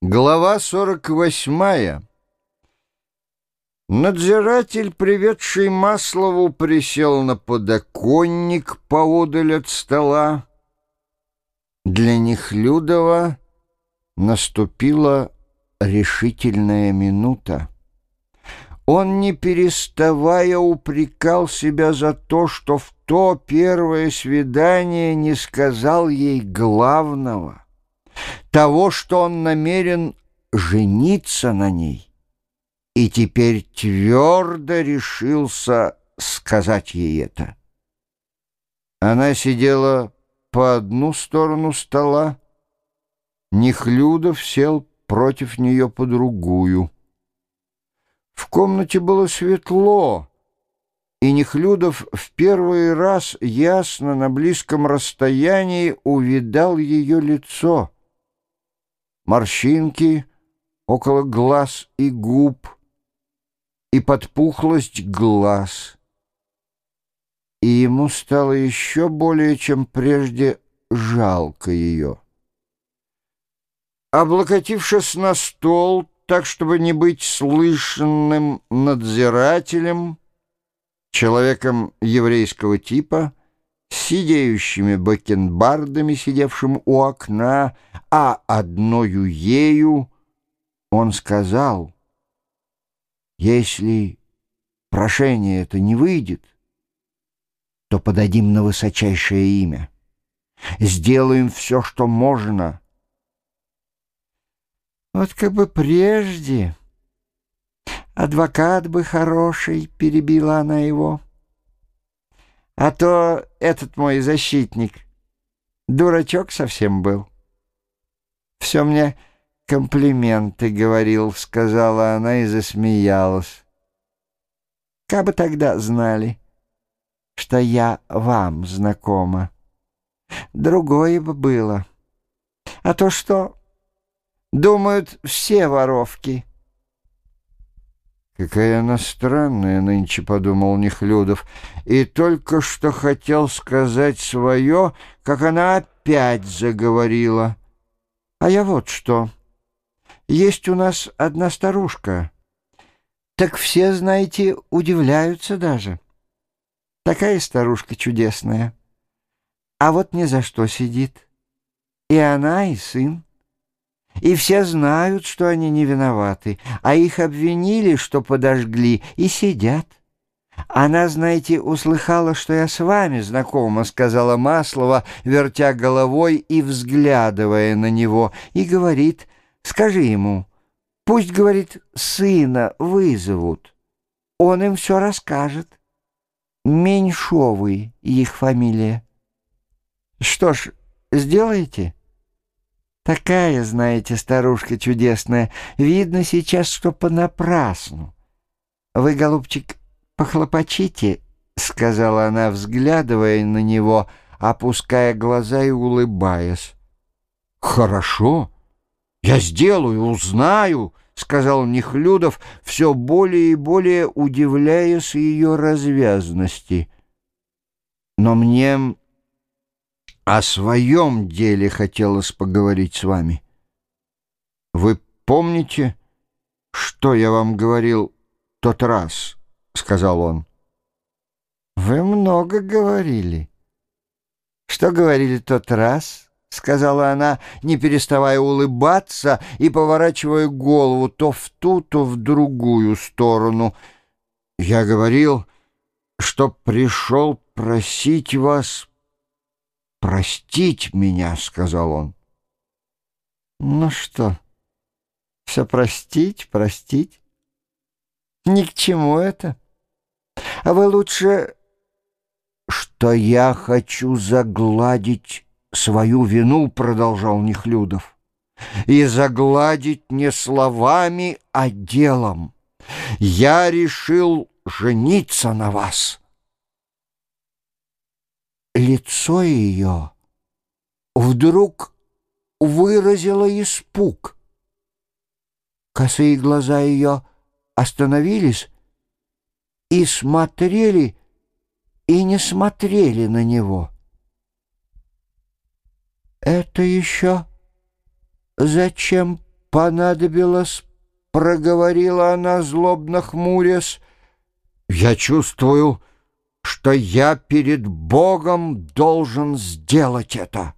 Глава 48. Надзиратель, приведший Маслову, присел на подоконник поодаль от стола. Для Нехлюдова наступила решительная минута. Он, не переставая, упрекал себя за то, что в то первое свидание не сказал ей главного — того, что он намерен жениться на ней, и теперь твердо решился сказать ей это. Она сидела по одну сторону стола, Нехлюдов сел против нее по другую. В комнате было светло, и Нехлюдов в первый раз ясно на близком расстоянии увидал ее лицо — морщинки около глаз и губ и подпухлость глаз. И ему стало еще более, чем прежде, жалко ее. Облокотившись на стол, так, чтобы не быть слышанным надзирателем, человеком еврейского типа, сидеющими бакенбардами, сидевшим у окна, а одною ею он сказал, «Если прошение это не выйдет, то подадим на высочайшее имя. Сделаем все, что можно». Вот как бы прежде адвокат бы хороший, перебила она его. А то этот мой защитник дурачок совсем был. Все мне комплименты говорил, сказала она и засмеялась. Как бы тогда знали, что я вам знакома. Другое бы было. А то что? Думают, все воровки — «Какая она странная нынче», — подумал Нехлюдов, и только что хотел сказать свое, как она опять заговорила. «А я вот что. Есть у нас одна старушка. Так все, знаете, удивляются даже. Такая старушка чудесная. А вот ни за что сидит. И она, и сын и все знают, что они не виноваты, а их обвинили, что подожгли, и сидят. «Она, знаете, услыхала, что я с вами знакома», — сказала Маслова, вертя головой и взглядывая на него, и говорит, «Скажи ему, пусть, — говорит, — сына вызовут, он им все расскажет. Меньшовый их фамилия. Что ж, сделаете?» Такая, знаете, старушка чудесная. Видно сейчас, что понапрасну. Вы, голубчик, похлопочите, — сказала она, взглядывая на него, опуская глаза и улыбаясь. «Хорошо, я сделаю, узнаю», — сказал Нехлюдов, все более и более удивляясь ее развязности. «Но мне о своем деле хотелось поговорить с вами. Вы помните, что я вам говорил тот раз, — сказал он. Вы много говорили. Что говорили тот раз? — сказала она, не переставая улыбаться и поворачивая голову то в ту, то в другую сторону. Я говорил, что пришел просить вас «Простить меня», — сказал он. «Ну что, все простить, простить? Ни к чему это. А вы лучше...» «Что я хочу загладить свою вину», — продолжал Нехлюдов, «и загладить не словами, а делом. Я решил жениться на вас» лицо ее вдруг выразило испуг. Косые глаза ее остановились и смотрели, и не смотрели на него. «Это еще зачем понадобилось?» — проговорила она, злобно хмурясь. «Я чувствую, что я перед Богом должен сделать это».